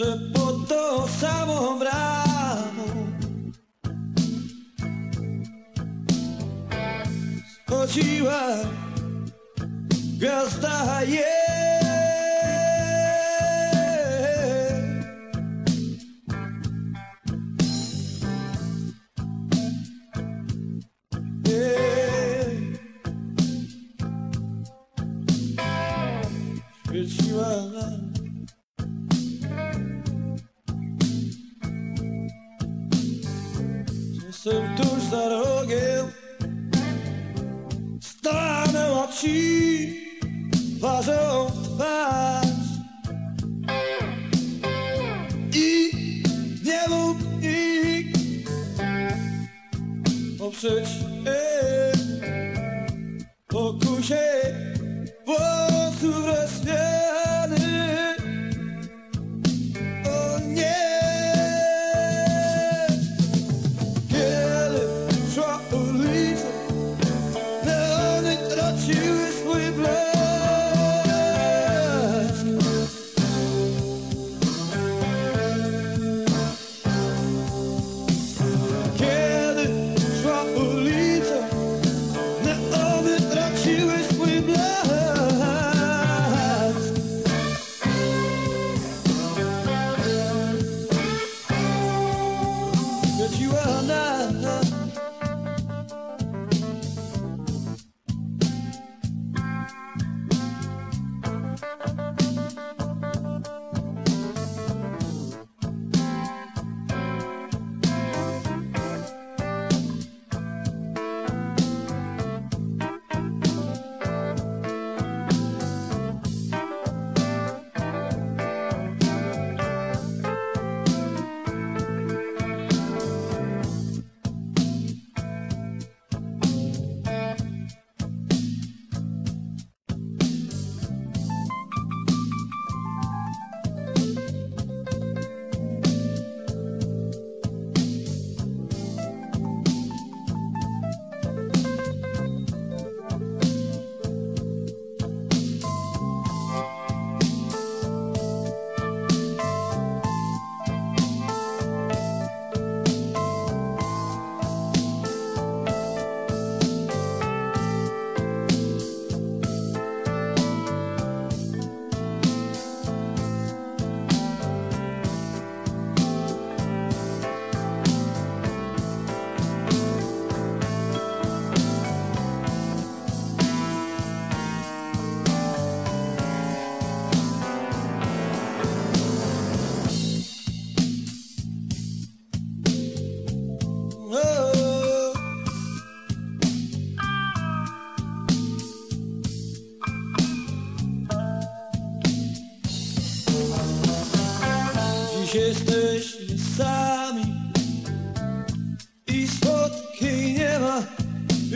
se botou sabor bravo. Chodziła gwiazda jest. Stanęła ci twarzą twarz. I nie mógł nikt poprzeć jej pokusie włosów rozwiany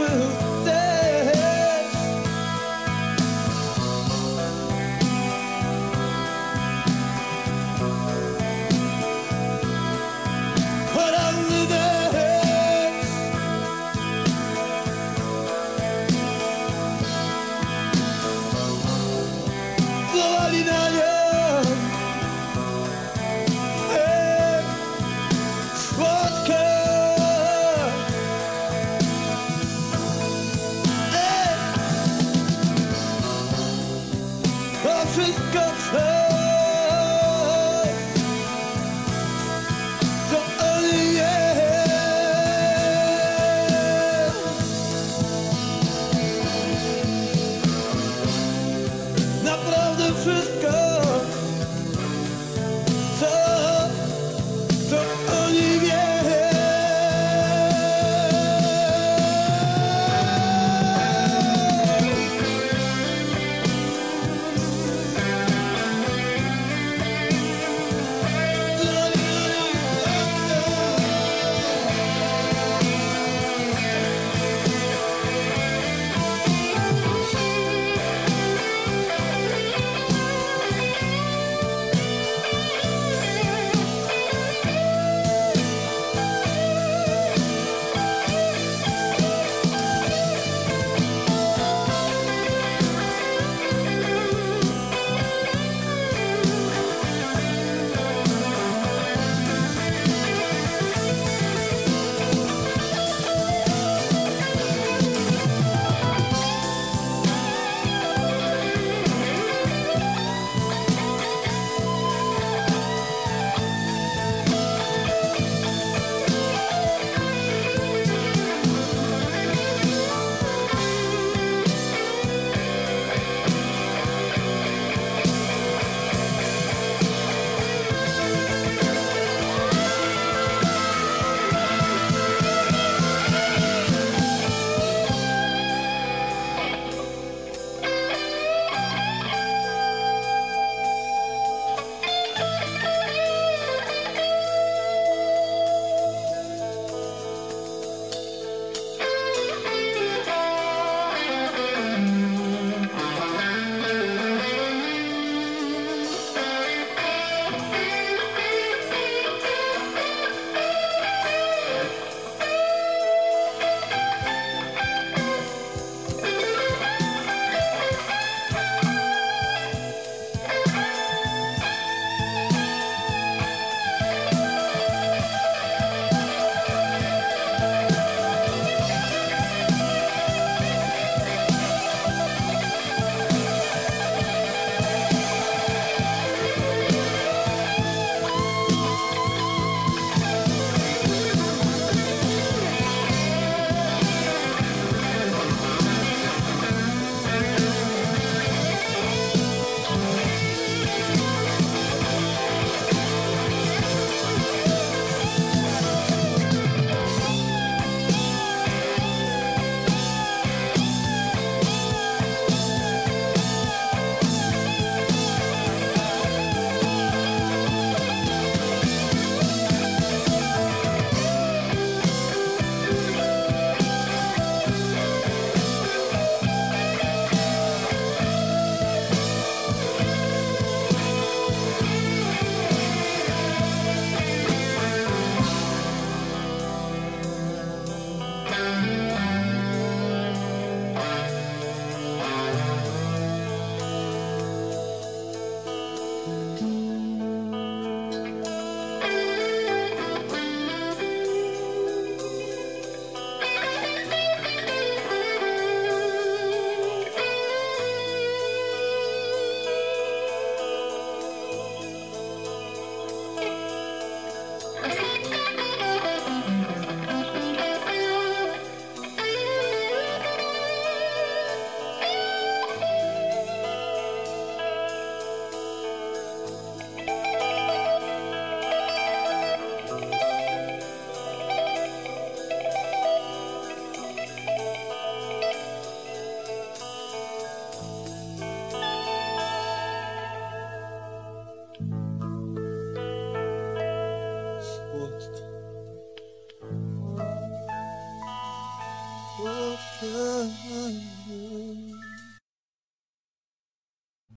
will